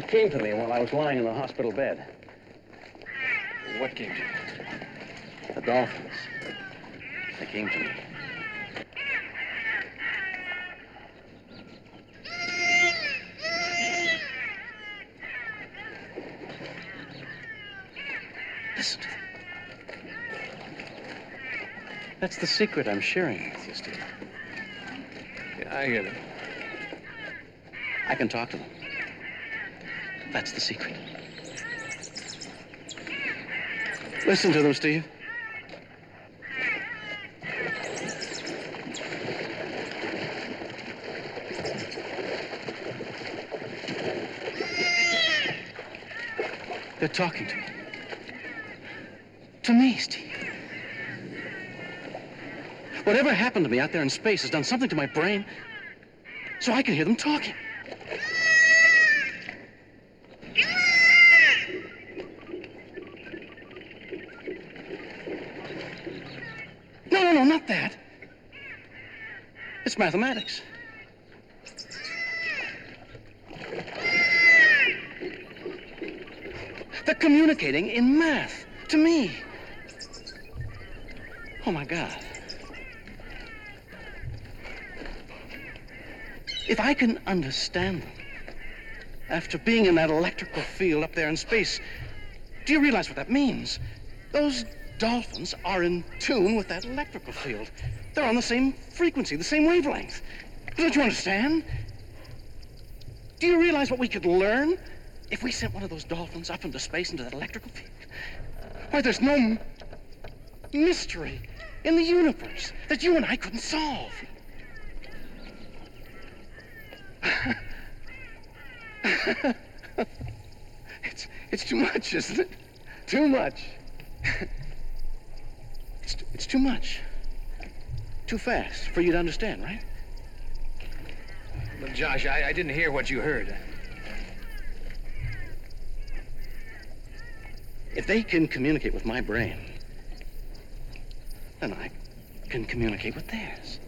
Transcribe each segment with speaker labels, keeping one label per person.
Speaker 1: It came to me while I was lying in the hospital bed.
Speaker 2: What came to you?
Speaker 1: The dolphins. They came to me. Listen to them. That's the secret I'm sharing with you, Steve.
Speaker 2: Yeah, I hear them.
Speaker 1: I can talk to them. That's the secret. Listen to them, Steve. They're talking to me. To me, Steve. Whatever happened to me out there in space has done something to my brain so I can hear them talking. No, no, no, not that. It's mathematics. They're communicating in math to me. Oh, my God. If I can understand them after being in that electrical field up there in space, do you realize what that means? Those dolphins are in tune with that electrical field. They're on the same frequency, the same wavelength. Don't you understand? Do you realize what we could learn if we sent one of those dolphins up into space into that electrical field? Why, there's no mystery in the universe that you and I couldn't solve. it's, it's too much, isn't it? Too much. it's, it's too much. Too fast for you to understand, right?
Speaker 2: Look, Josh, I, I didn't hear what you heard.
Speaker 1: If they can communicate with my brain, then I can communicate with theirs.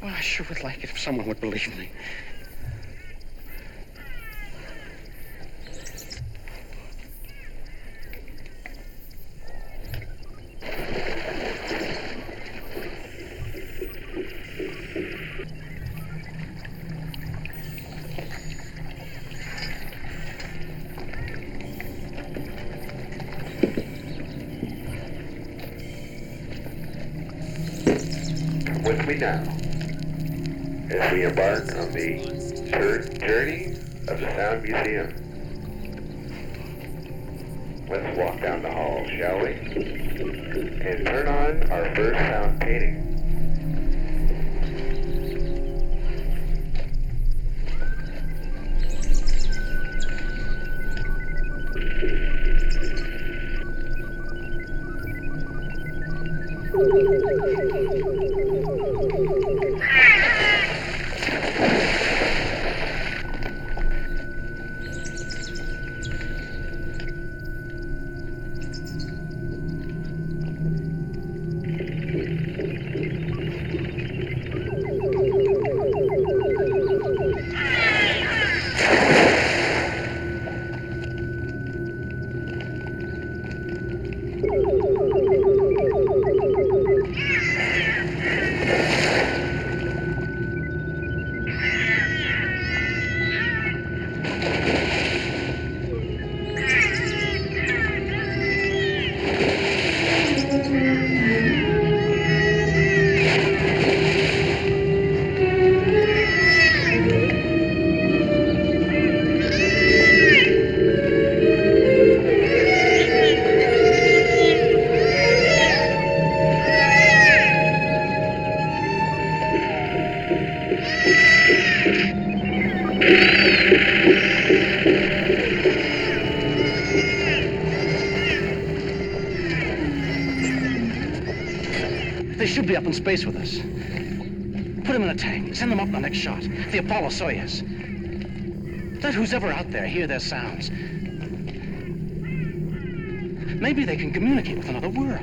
Speaker 1: Well, I sure would like it if someone would believe me.
Speaker 3: Come with me now as we embark the third journey of the Sound Museum. Let's walk down the hall, shall we? And turn on our first
Speaker 1: In space with us. Put them in a tank. Send them up the next shot. The Apollo Soyuz. Let who's ever out there hear their sounds. Maybe they can communicate with another world.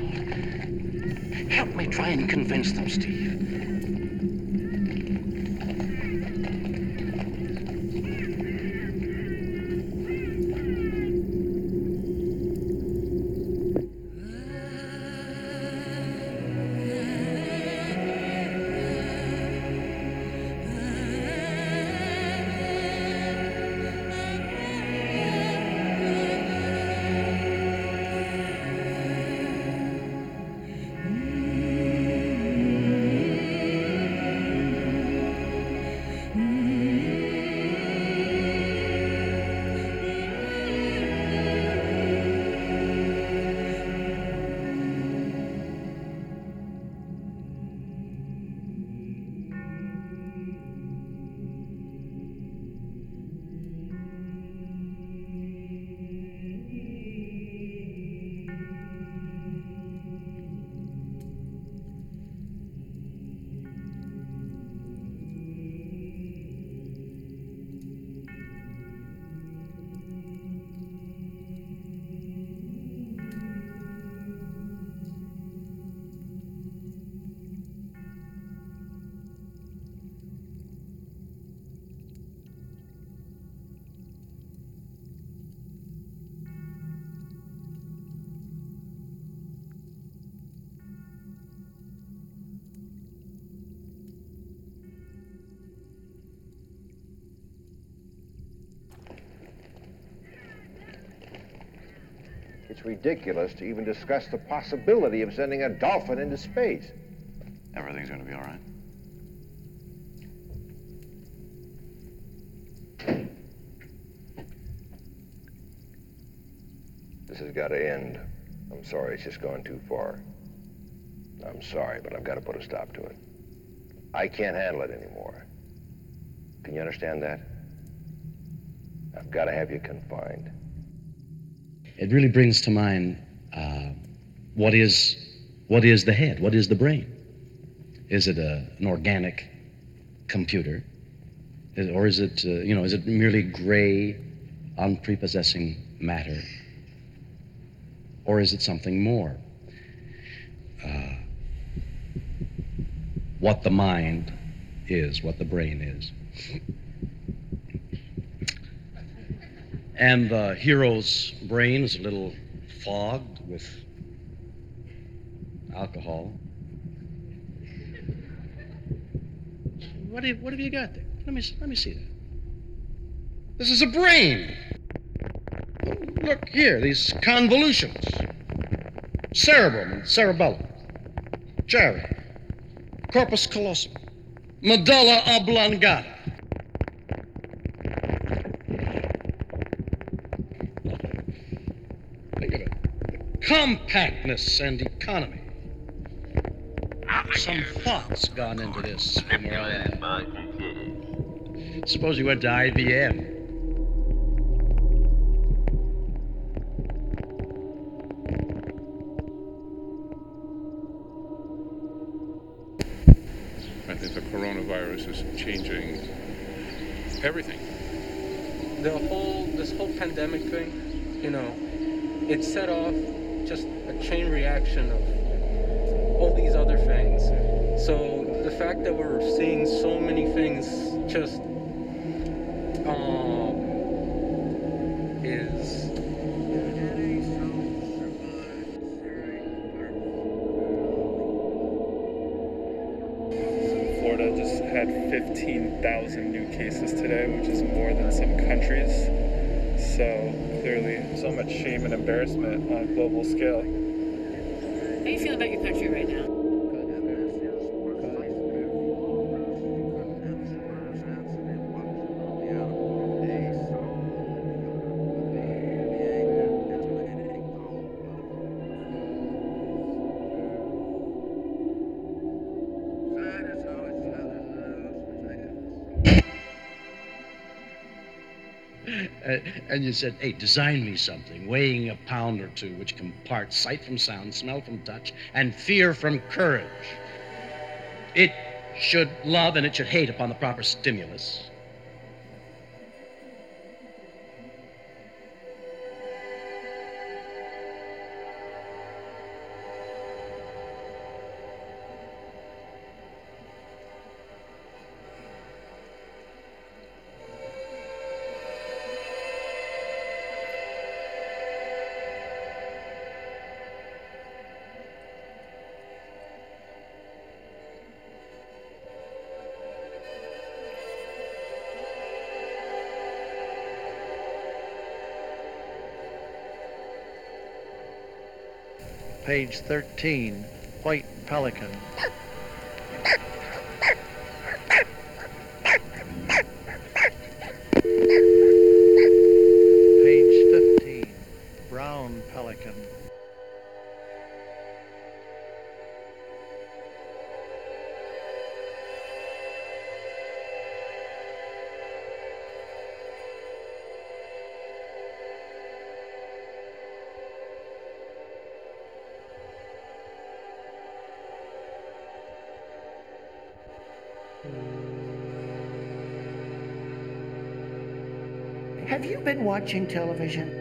Speaker 1: Help me try and convince them, Steve.
Speaker 4: It's ridiculous to even discuss the possibility of sending a dolphin into space.
Speaker 5: Everything's going to be all right.
Speaker 4: This has got to end. I'm sorry, it's just gone too far. I'm sorry, but I've got to put a stop to it. I can't handle it anymore. Can you understand that? I've got to have you confined.
Speaker 1: It really brings to mind uh, what is what is the head? What is the brain? Is it a, an organic computer, Is- or is it uh, you know is it merely gray, unprepossessing matter, or is it something more? Uh, what the mind is, what the brain is. And the hero's brain is a little fogged with alcohol. What have, what have you got there? Let me, let me see that. This is a brain. Look here, these convolutions. Cerebrum and cerebellum. Gyri. Corpus callosum. Medulla oblongata. Think of it. Compactness and economy. Some thought's gone into this. from where I. Suppose you went to IBM.
Speaker 6: I think the coronavirus is changing everything.
Speaker 7: the whole this whole pandemic thing, you know, it set off just a chain reaction of all these other things. So the fact that we're seeing so many things just
Speaker 8: and embarrassment on a global scale.
Speaker 9: How do you feel about your country right now?
Speaker 1: And you said, hey, design me something weighing a pound or two, which can part sight from sound, smell from touch, and fear from courage. It should love and it should hate upon the proper stimulus.
Speaker 10: Page 13, White Pelican.
Speaker 11: Have you been watching television?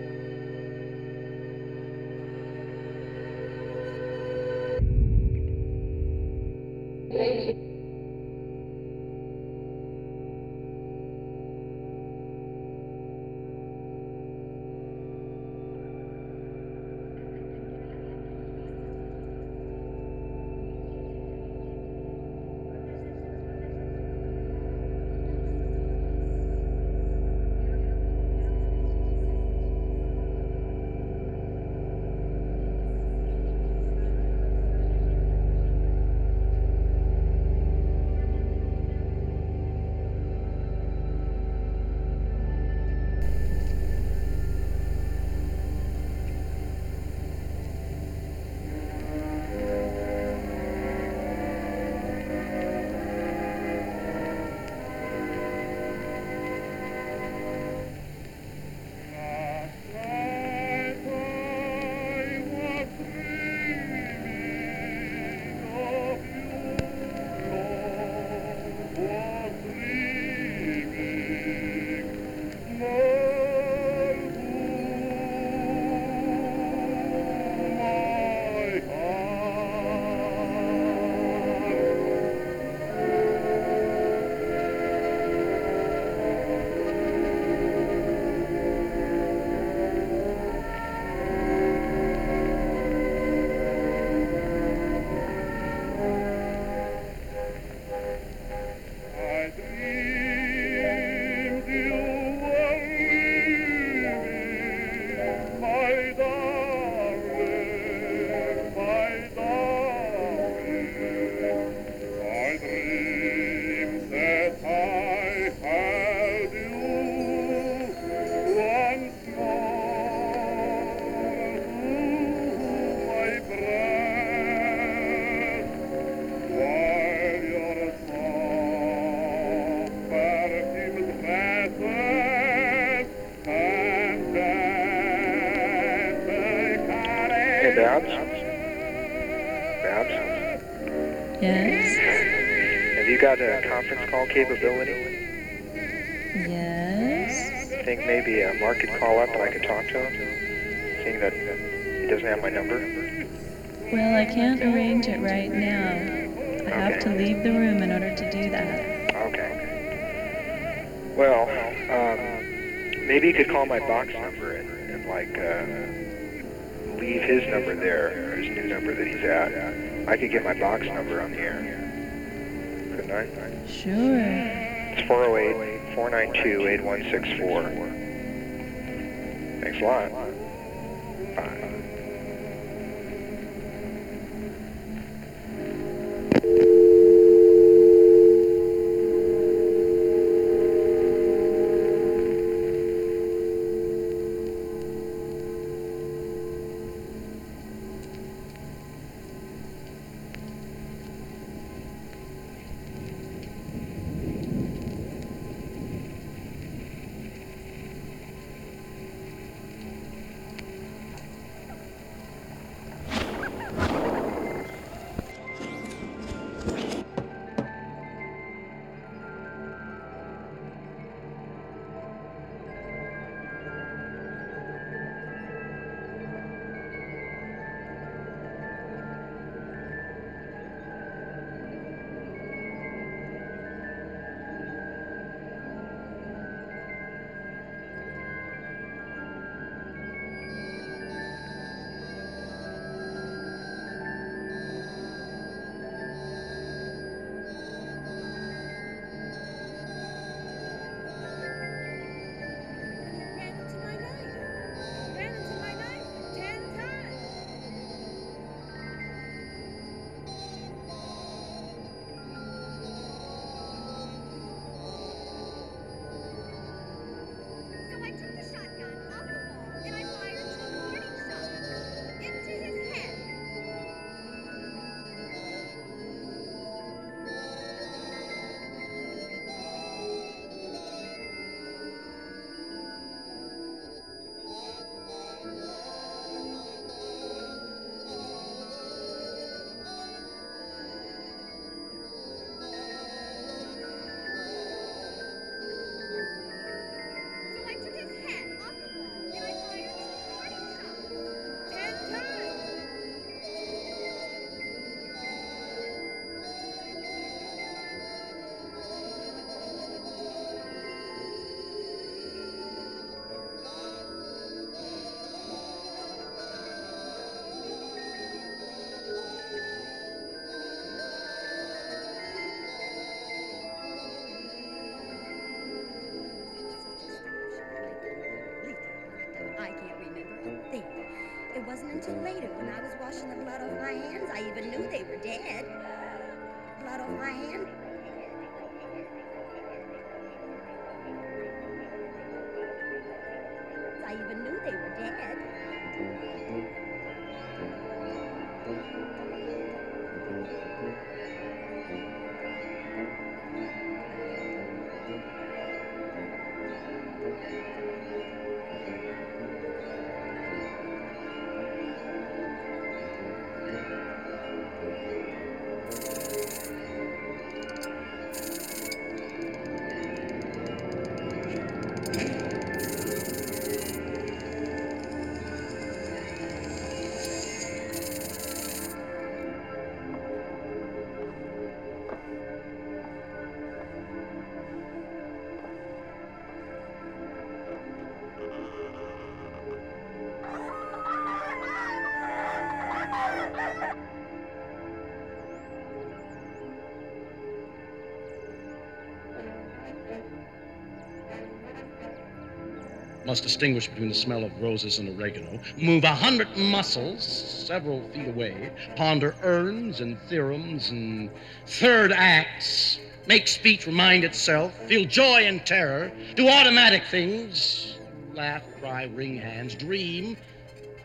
Speaker 12: Call capability?
Speaker 13: Yes.
Speaker 12: Think maybe uh, Mark could call up and I could talk to him? Seeing that he doesn't have my number?
Speaker 13: Well, I can't arrange it right now. I have to leave the room in order to do that.
Speaker 12: Okay. Well, um, maybe you could call my box number and, and like, uh, leave his number there, or his new number that he's at. I could get my box number on the air.
Speaker 13: Sure.
Speaker 12: It's 408 492 8164. Thanks a lot.
Speaker 14: Wasn't until later when I was washing the blood off my hands I even knew they were dead. Blood off my hand?
Speaker 1: Must distinguish between the smell of roses and oregano. Move a hundred muscles several feet away. Ponder urns and theorems and third acts. Make speech remind itself. Feel joy and terror. Do automatic things. Laugh, cry, wring hands. Dream,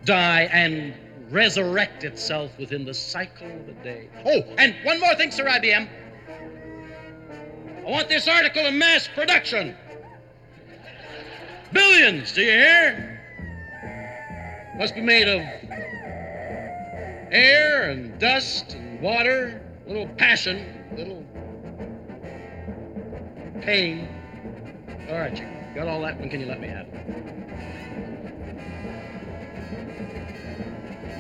Speaker 1: die, and resurrect itself within the cycle of a day. Oh, and one more thing, Sir IBM. I want this article in mass production. Billions, do you hear? Must be made of Air and dust and water, a little passion, a little pain. All right, you got all that one. Can you let me have it?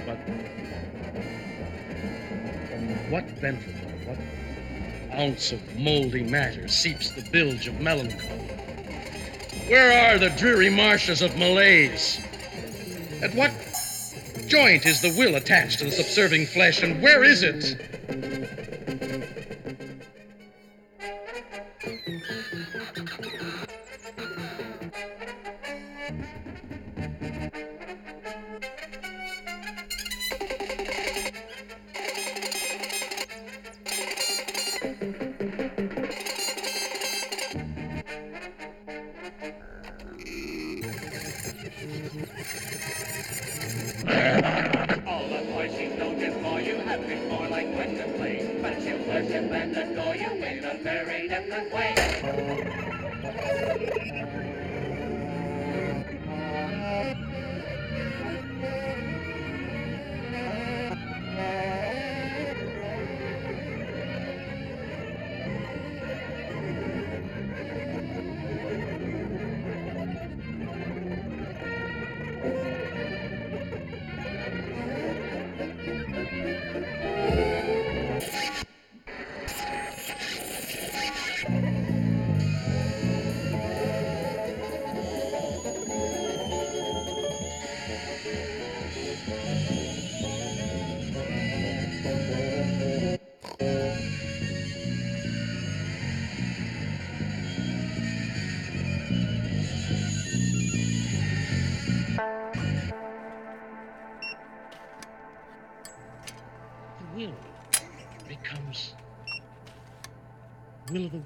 Speaker 1: But what ventricle, what ounce of moldy matter seeps the bilge of melancholy? Where are the dreary marshes of malaise? At what joint is the will attached to the subserving flesh, and where is it?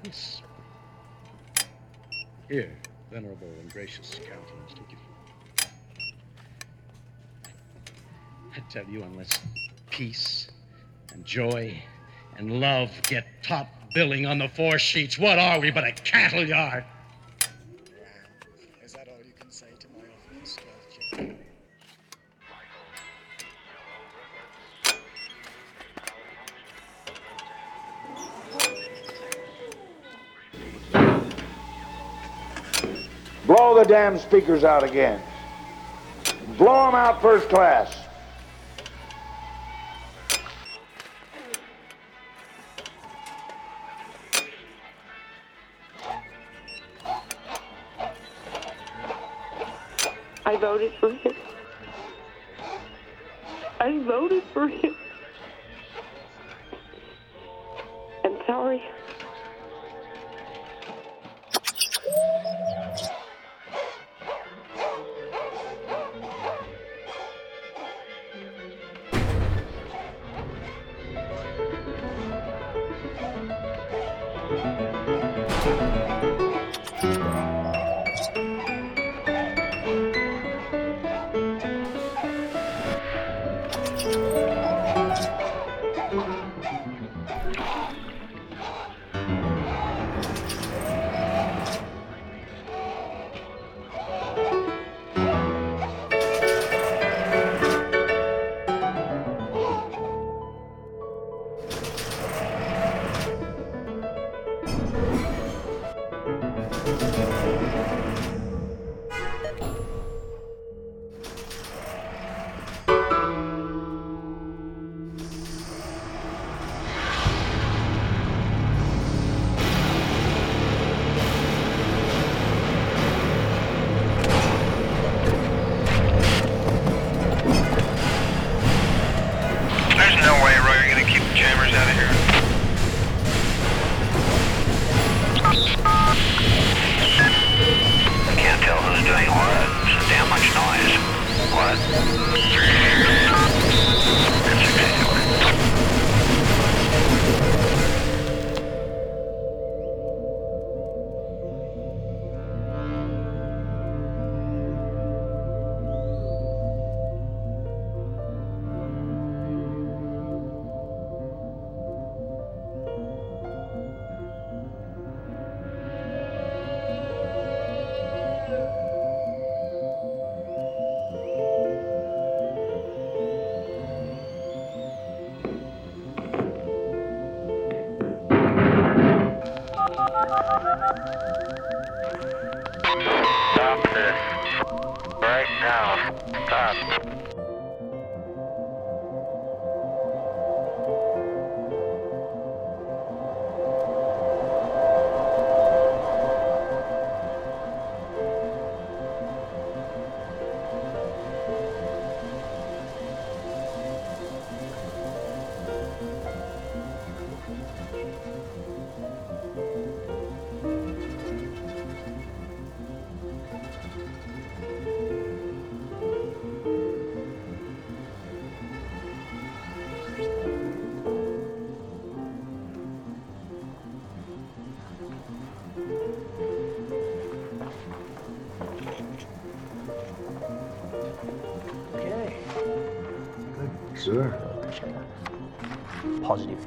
Speaker 1: Wisp. Here, venerable and gracious countenance, take your. I tell you, unless peace and joy and love get top billing on the four sheets, what are we but a cattle yard?
Speaker 15: Damn speakers out again. Blow them out first class.
Speaker 16: I voted for him. I voted for him.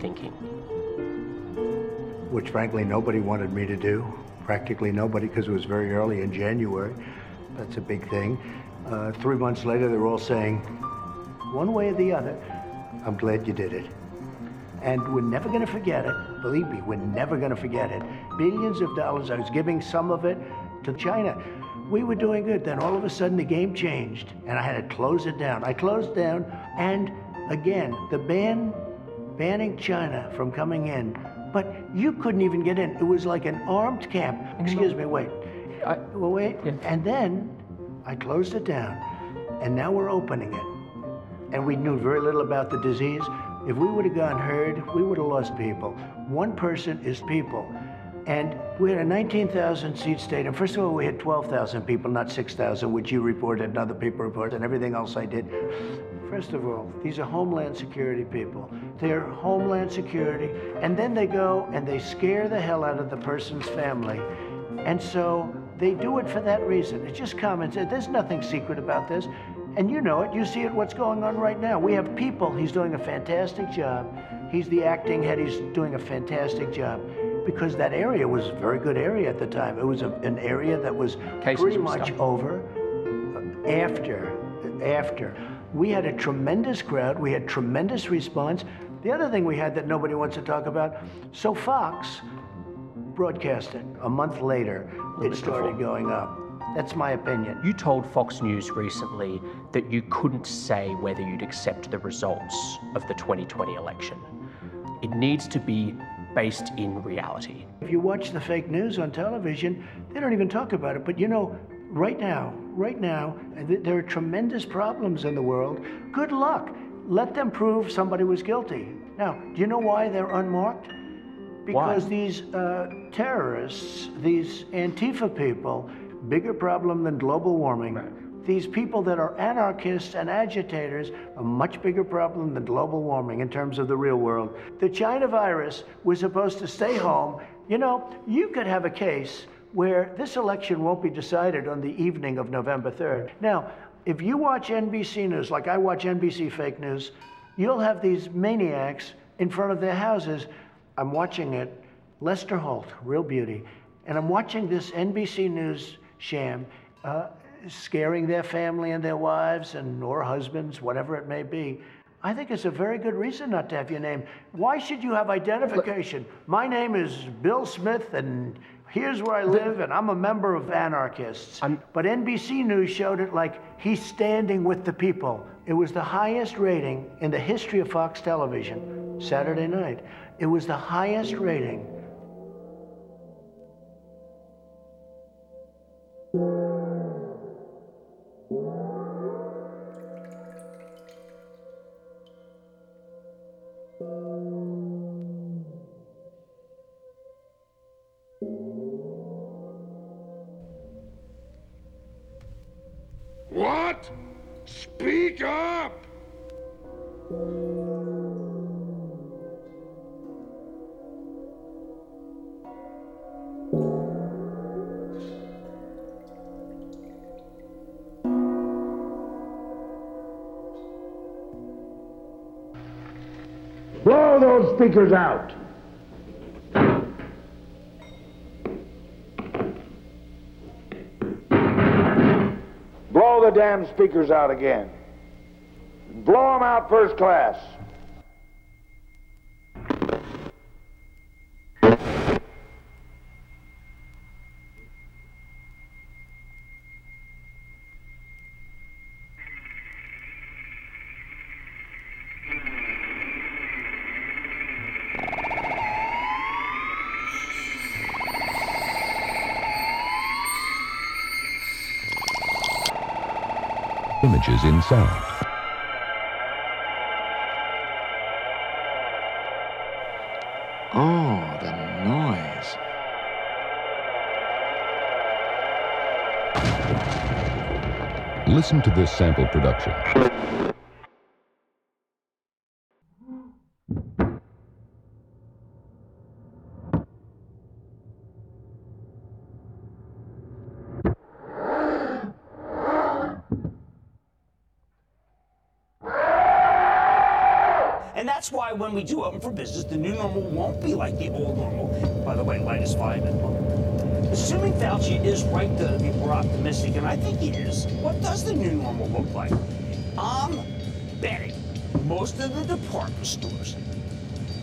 Speaker 17: Thinking.
Speaker 18: Which frankly nobody wanted me to do. Practically nobody, because it was very early in January. That's a big thing. Uh, three months later, they're all saying, one way or the other, I'm glad you did it. And we're never going to forget it. Believe me, we're never going to forget it. Billions of dollars. I was giving some of it to China. We were doing good. Then all of a sudden, the game changed, and I had to close it down. I closed down, and again, the ban banning China from coming in, but you couldn't even get in. It was like an armed camp. Excuse me, wait. I, well, wait. And then I closed it down, and now we're opening it. And we knew very little about the disease. If we would have gone herd, we would have lost people. One person is people. And we had a 19,000 seat stadium. First of all, we had 12,000 people, not 6,000, which you reported and other people reported, and everything else I did. First of all, these are Homeland Security people. They're Homeland Security, and then they go and they scare the hell out of the person's family. And so they do it for that reason. It's just common sense. There's nothing secret about this. And you know it. You see it, what's going on right now. We have people. He's doing a fantastic job. He's the acting head. He's doing a fantastic job. Because that area was a very good area at the time. It was a, an area that was
Speaker 17: Cases
Speaker 18: pretty much
Speaker 17: stuck.
Speaker 18: over uh, after. After. We had a tremendous crowd. We had tremendous response. The other thing we had that nobody wants to talk about so Fox broadcast it. A month later, it started going up. That's my opinion.
Speaker 17: You told Fox News recently that you couldn't say whether you'd accept the results of the 2020 election. It needs to be based in reality.
Speaker 18: If you watch the fake news on television, they don't even talk about it. But you know, right now, right now, th- there are tremendous problems in the world. Good luck. Let them prove somebody was guilty. Now, do you know why they're unmarked? Because these uh, terrorists, these Antifa people, bigger problem than global warming. These people that are anarchists and agitators, a much bigger problem than global warming in terms of the real world. The China virus was supposed to stay home. You know, you could have a case where this election won't be decided on the evening of November 3rd. Now, if you watch NBC News, like I watch NBC fake news, you'll have these maniacs in front of their houses. I'm watching it, Lester Holt, real beauty, and I'm watching this NBC News sham uh, scaring their family and their wives and or husbands, whatever it may be. I think it's a very good reason not to have your name. Why should you have identification? My name is Bill Smith, and here's where I live, and I'm a member of anarchists. but NBC News showed it like he's standing with the people. It was the highest rating in the history of Fox Television, Saturday night. It was the highest rating.
Speaker 15: Blow out! Blow the damn speakers out again. Blow them out first class.
Speaker 19: In sound.
Speaker 20: Oh, the noise.
Speaker 19: Listen to this sample production.
Speaker 21: That's why when we do open for business, the new normal won't be like the old normal. By the way, light is fine. And assuming Fauci is right to be more optimistic, and I think he is, what does the new normal look like? I'm betting most of the department stores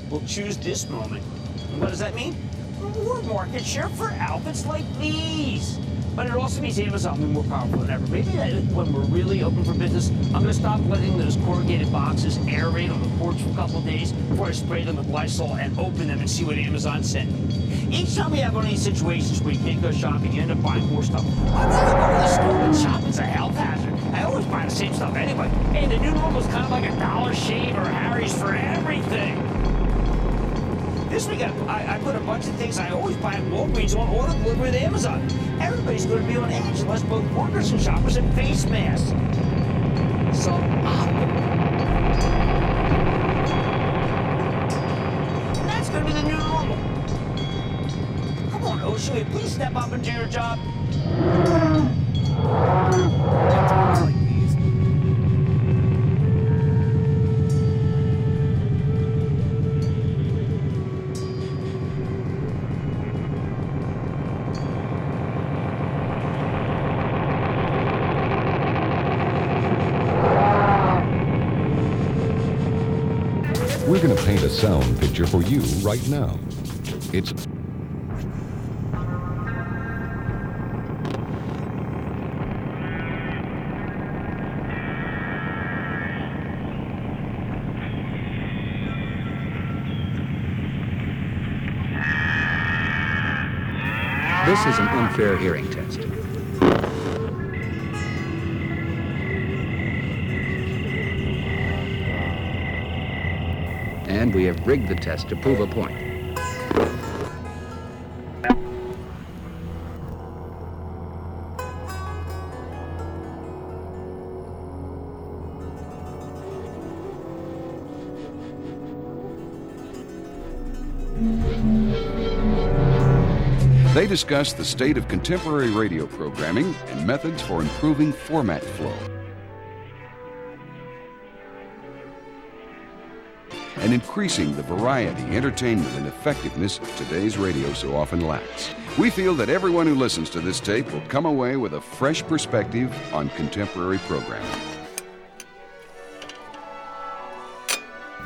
Speaker 21: will choose this moment. And what does that mean? More market share for outfits like these. But it also means Amazon will be more powerful than ever. Maybe that when we're really open for business, I'm going to stop letting those corrugated boxes aerate on the porch for a couple days before I spray them with Lysol and open them and see what Amazon sent. Me. Each time we have one of these situations where you can't go shopping, you end up buying more stuff. I'd rather go to the store and shop. It's a health hazard. I always buy the same stuff anyway. Hey, the new normal is kind of like a Dollar Shave or Harry's for everything. This week, I, I put a bunch of things I always buy at Walgreens on order delivery with Amazon. Everybody's going to be on edge unless both workers and shoppers have face masks. So, and that's going to be the new normal. Come on, OSHA, please step up and do your job?
Speaker 19: Sound for you right now. It's
Speaker 22: This is an unfair hearing test. And we have rigged the test to prove a point.
Speaker 23: They discuss the state of contemporary radio programming and methods for improving format flow. And increasing the variety, entertainment, and effectiveness today's radio so often lacks. We feel that everyone who listens to this tape will come away with a fresh perspective on contemporary programming.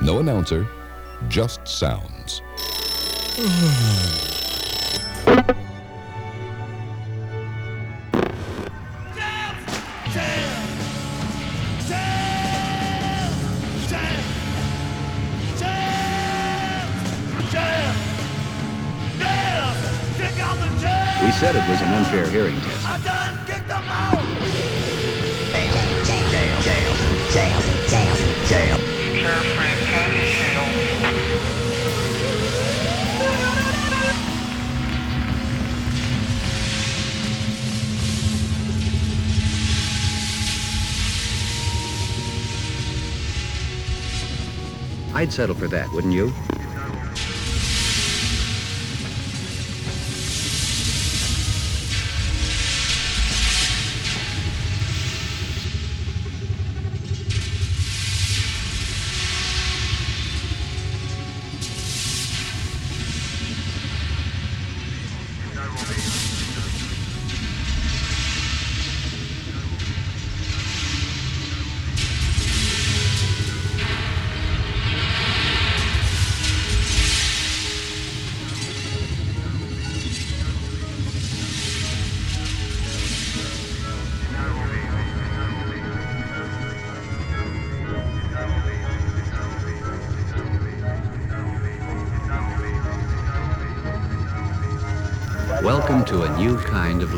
Speaker 19: no announcer, just sounds.
Speaker 22: said it was an unfair hearing test. I'd settle for that, wouldn't you?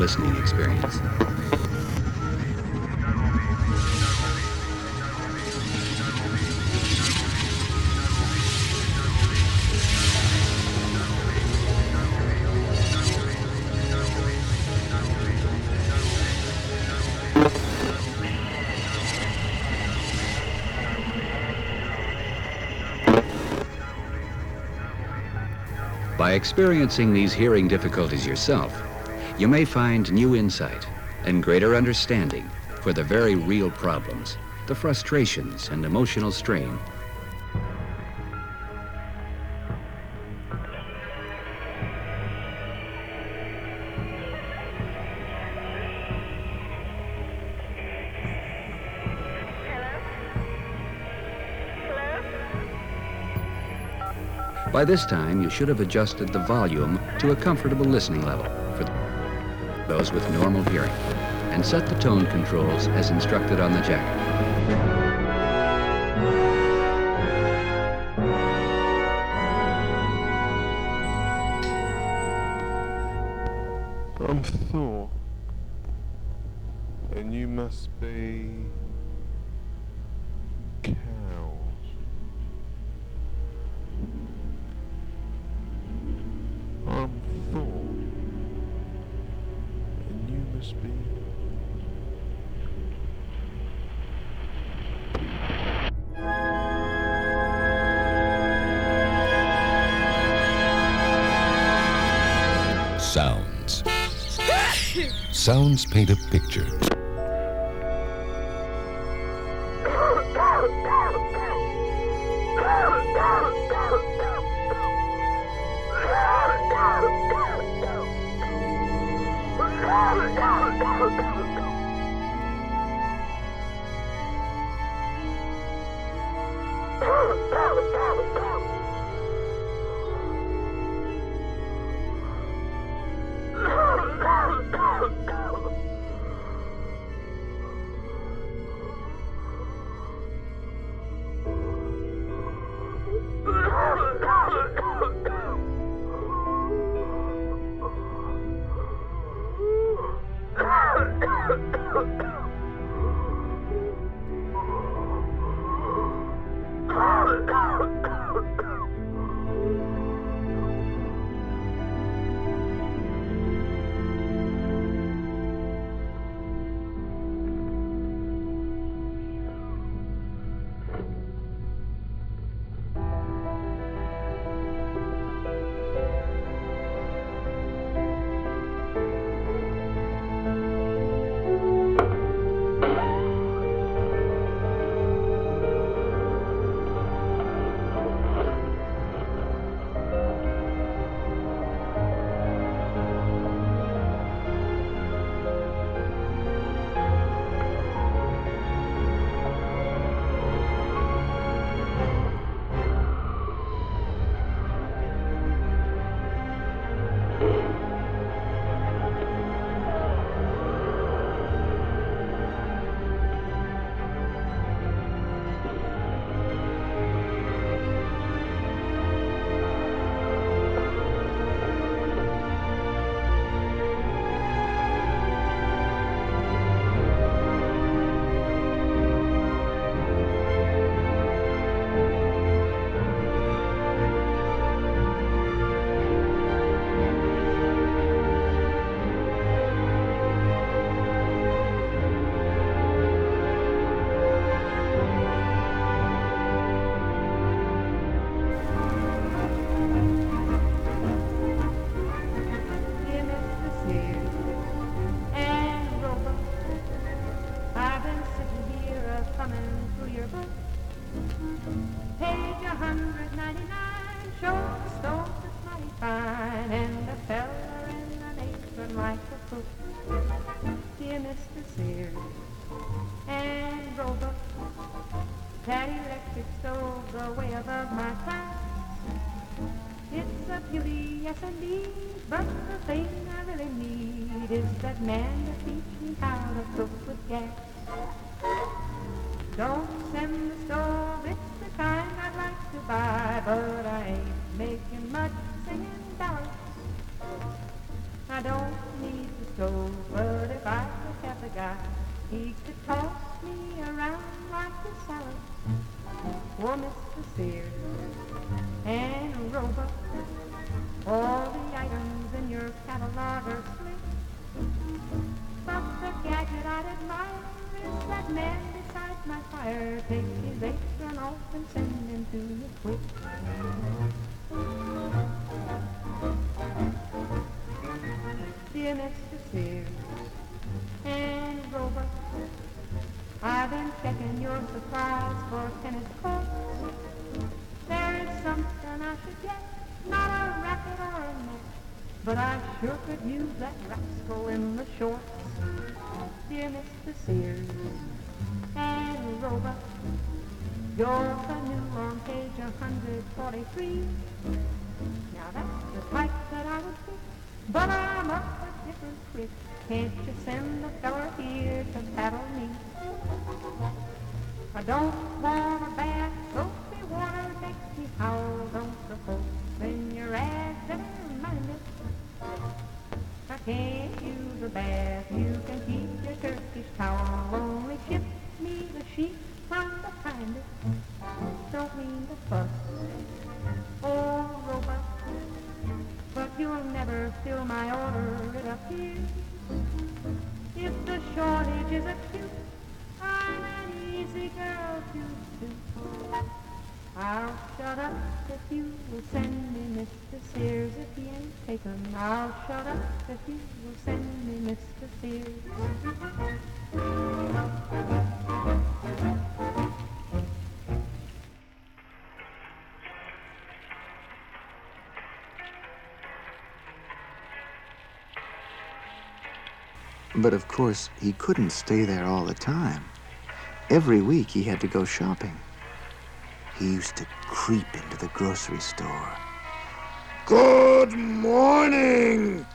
Speaker 22: listening experience. By experiencing these hearing difficulties yourself, you may find new insight and greater understanding for the very real problems, the frustrations and emotional strain By this time, you should have adjusted the volume to a comfortable listening level those with normal hearing, and set the tone controls as instructed on the jacket.
Speaker 19: sounds paint a picture.
Speaker 24: But the thing I really need is that man a bath, you can keep your Turkish towel. Only ship me the sheet from behind it. Don't mean to fuss, oh robot, but you'll never fill my order. It appears if the shortage is acute, I'm an easy girl to suit. I'll shut up if you will send me Mr. Sears if he ain't taken. I'll shut up if you will send me Mr. Sears.
Speaker 20: But of course, he couldn't stay there all the time. Every week he had to go shopping. He used to creep into the grocery store.
Speaker 15: Good morning!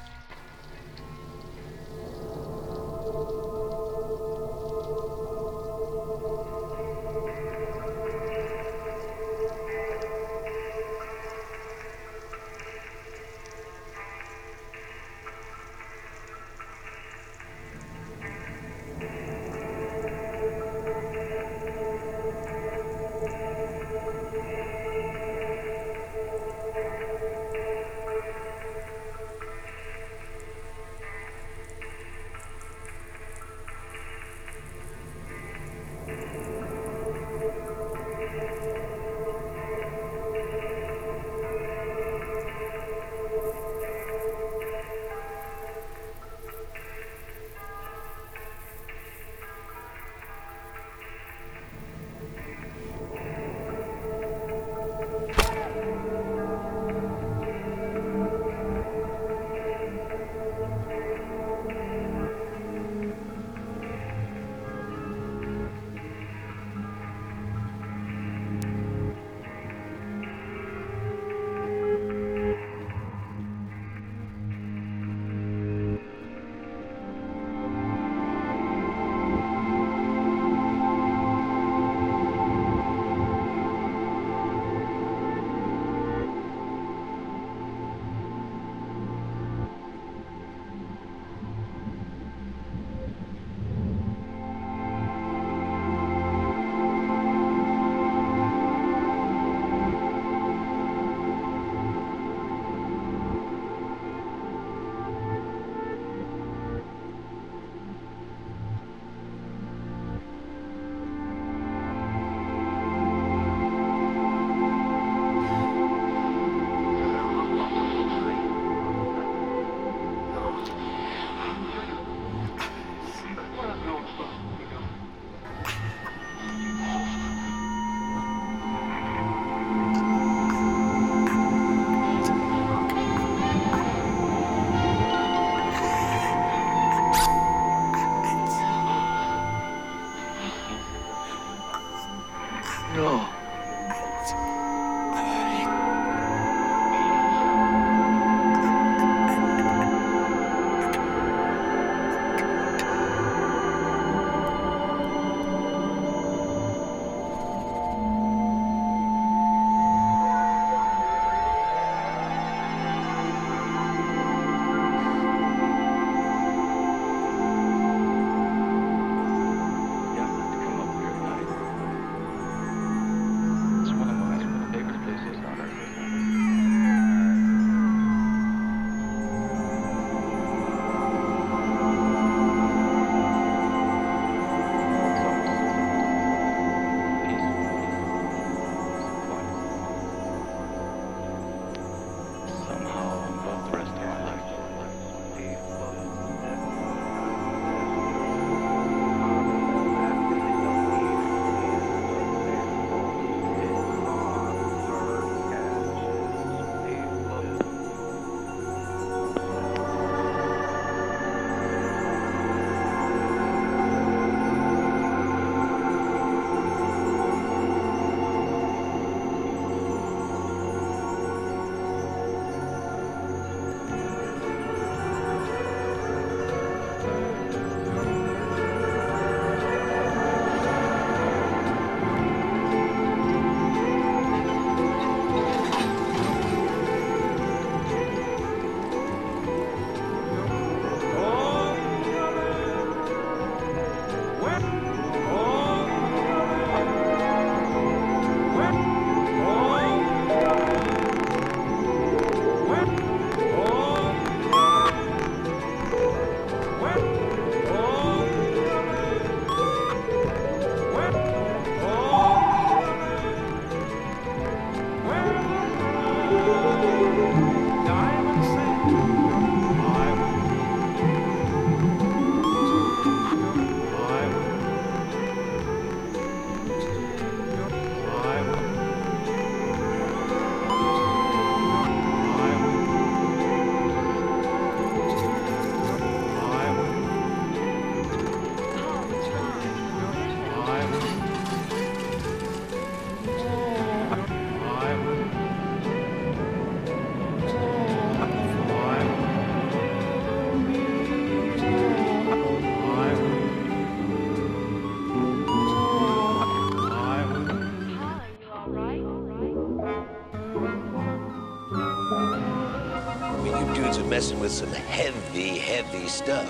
Speaker 25: Heavy, heavy stuff.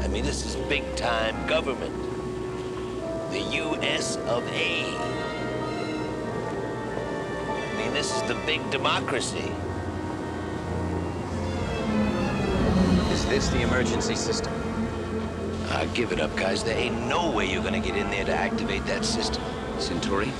Speaker 25: I mean, this is big time government. The U.S. of A. I mean, this is the big democracy.
Speaker 26: Is this the emergency system?
Speaker 25: Ah, give it up, guys. There ain't no way you're gonna get in there to activate that system.
Speaker 22: Centauri?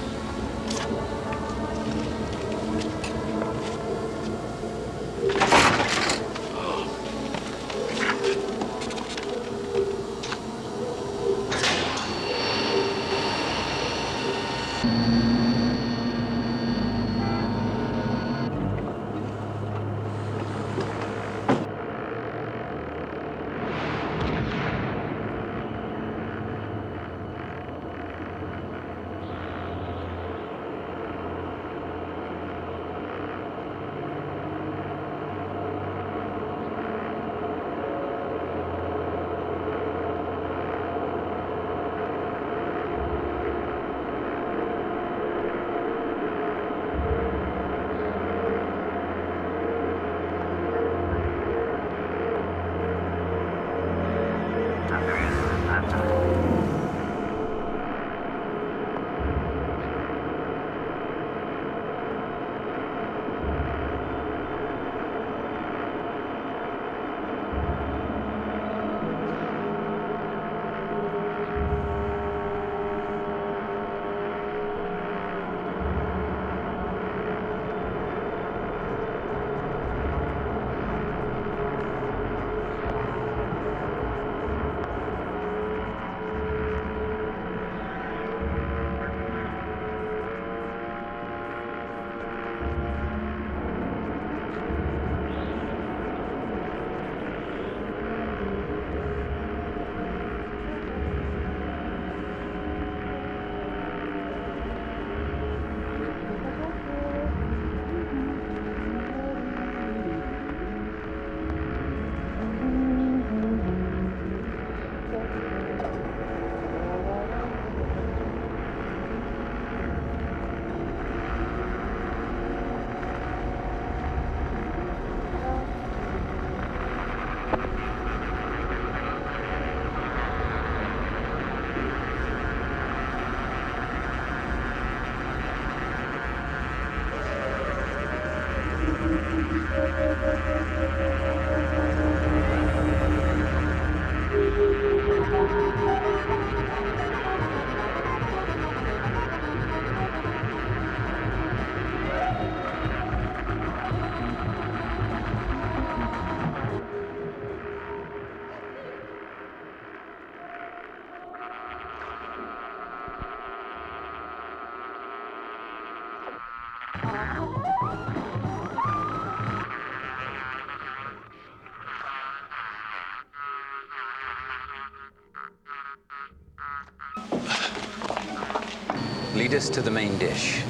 Speaker 26: Lead to the main dish.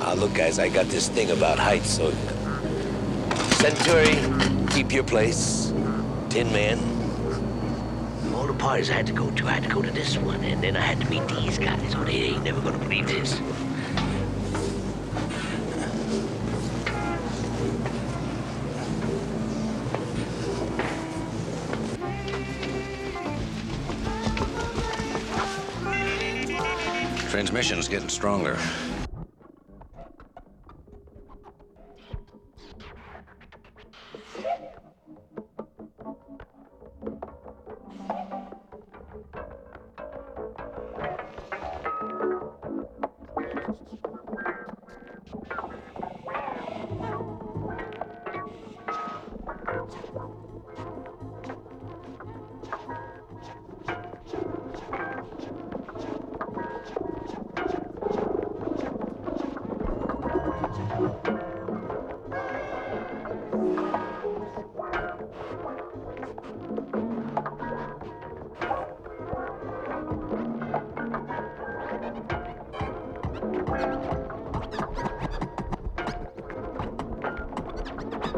Speaker 25: Ah, look, guys, I got this thing about heights, so. Centauri, keep your place. Tin Man.
Speaker 27: All the parties I had to go to, I had to go to this one, and then I had to meet these guys. Oh, they ain't never gonna believe this.
Speaker 25: Transmission's getting stronger.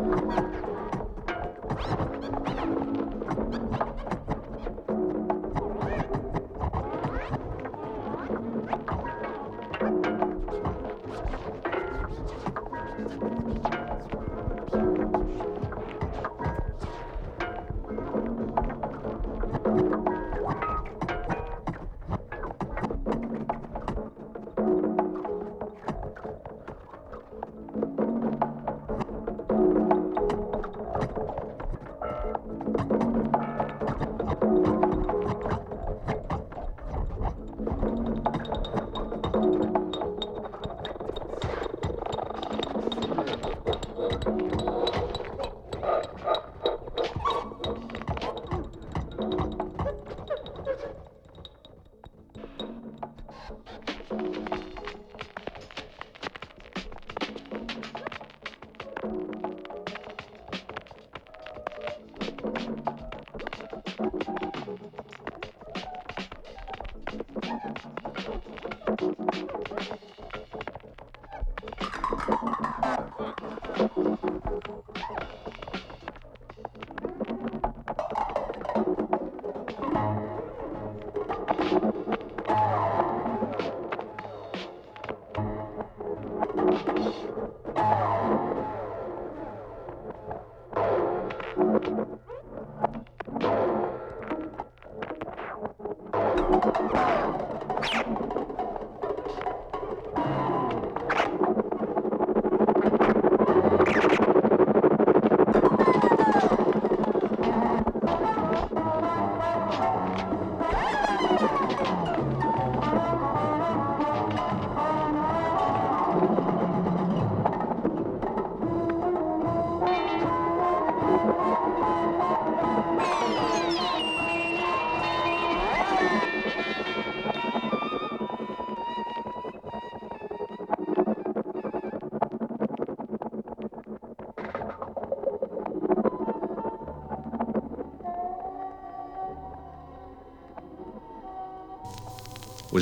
Speaker 19: Ha ha ha!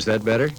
Speaker 19: Was that better?